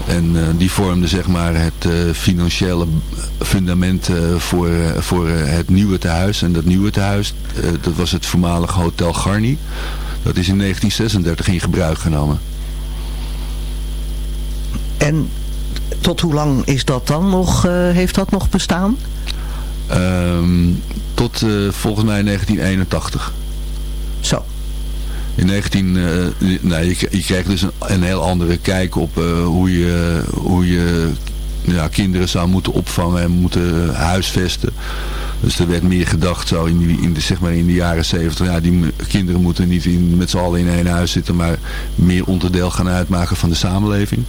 En eh, die vormden zeg maar het eh, financiële fundament eh, voor, voor het nieuwe tehuis. En dat nieuwe tehuis, eh, dat was het voormalige Hotel Garni. Dat is in 1936 in gebruik genomen. En tot hoe lang is dat dan nog, heeft dat nog bestaan? Ehm, tot eh, volgens mij 1981. Zo. In 19, eh, nou, je, je krijgt dus een, een heel andere kijk op eh, hoe je, hoe je ja, kinderen zou moeten opvangen en moeten huisvesten. Dus er werd meer gedacht zo in, die, in, de, zeg maar in de jaren 70. Ja, die kinderen moeten niet in, met z'n allen in één huis zitten, maar meer onderdeel gaan uitmaken van de samenleving.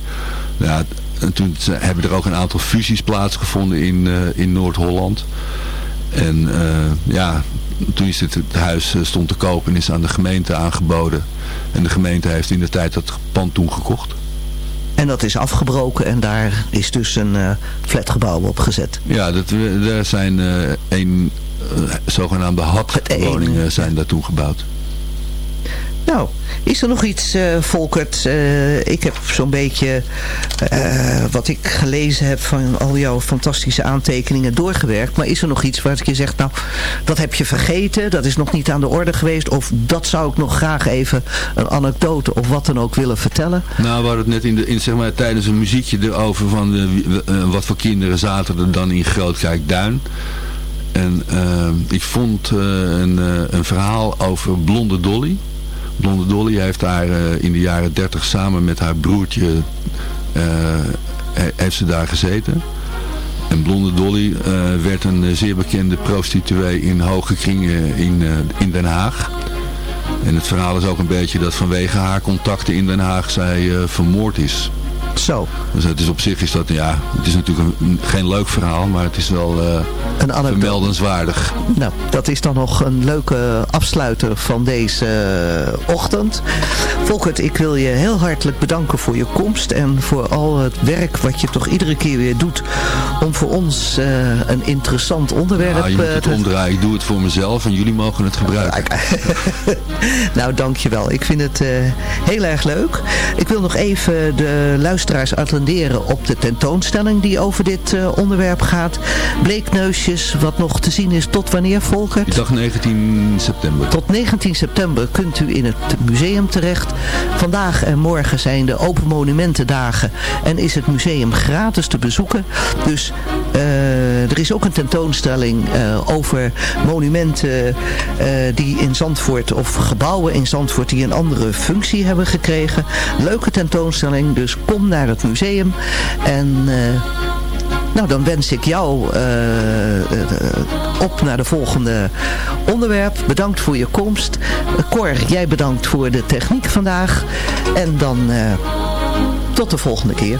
Ja, en toen hebben er ook een aantal fusies plaatsgevonden in, eh, in Noord-Holland. En eh, ja, toen is het, het huis eh, stond te koop en is aan de gemeente aangeboden. En de gemeente heeft in de tijd dat pand toen gekocht. En dat is afgebroken en daar is dus een flatgebouw op gezet. Ja, dat, daar zijn een eh, zogenaamde HAT-woningen zijn daar toen gebouwd. Nou, is er nog iets, eh, Volkert? Eh, ik heb zo'n beetje eh, wat ik gelezen heb van al jouw fantastische aantekeningen doorgewerkt. Maar is er nog iets waar je zegt, nou, dat heb je vergeten, dat is nog niet aan de orde geweest. Of dat zou ik nog graag even een anekdote of wat dan ook willen vertellen. Nou, we hadden het net in de, in, zeg maar, tijdens een muziekje erover van wat voor kinderen zaten er dan in Grootkijkduin. En ik vond een, een verhaal over Blonde Dolly. Blonde Dolly heeft daar eh, in de jaren 30 samen met haar broertje eh, he- heeft ze daar gezeten. En Blonde Dolly eh, werd een eh, zeer bekende prostituee in hoge kringen in, eh, in Den Haag. En het verhaal is ook een beetje dat vanwege haar contacten in Den Haag zij eh, vermoord is. Zo. Dus het is op zich is dat, ja, het is natuurlijk een, geen leuk verhaal, maar het is wel eh Een vermeldenswaardig. Nou, dat is dan nog een leuke afsluiter van deze eh, ochtend. Volkert, ik wil je heel hartelijk bedanken voor je komst en voor al het werk wat je toch iedere keer weer doet om voor ons eh, een interessant onderwerp Ja, je moet het omdraaien. Ik doe het voor mezelf en jullie mogen het gebruiken. nou, dankjewel. Ik vind het heel erg leuk. Ik wil nog even de luisteraars attenderen op de tentoonstelling die over dit eh, onderwerp gaat. Bleekneusjes, wat nog te zien is tot wanneer, Volkert? Ik dacht 19 september. Tot 19 september kunt u in het museum terecht. Vandaag en morgen zijn de Open Monumentendagen en is het museum gratis te bezoeken. Dus eh, er is ook een tentoonstelling eh, over monumenten die in Zandvoort of gebouwen in Zandvoort die een andere functie hebben gekregen. Leuke tentoonstelling, dus kom naar het museum en... eh, nou, dan wens ik jou eh, eh, op naar de volgende onderwerp. Bedankt voor je komst. Cor, jij bedankt voor de techniek vandaag. En dan tot de volgende keer.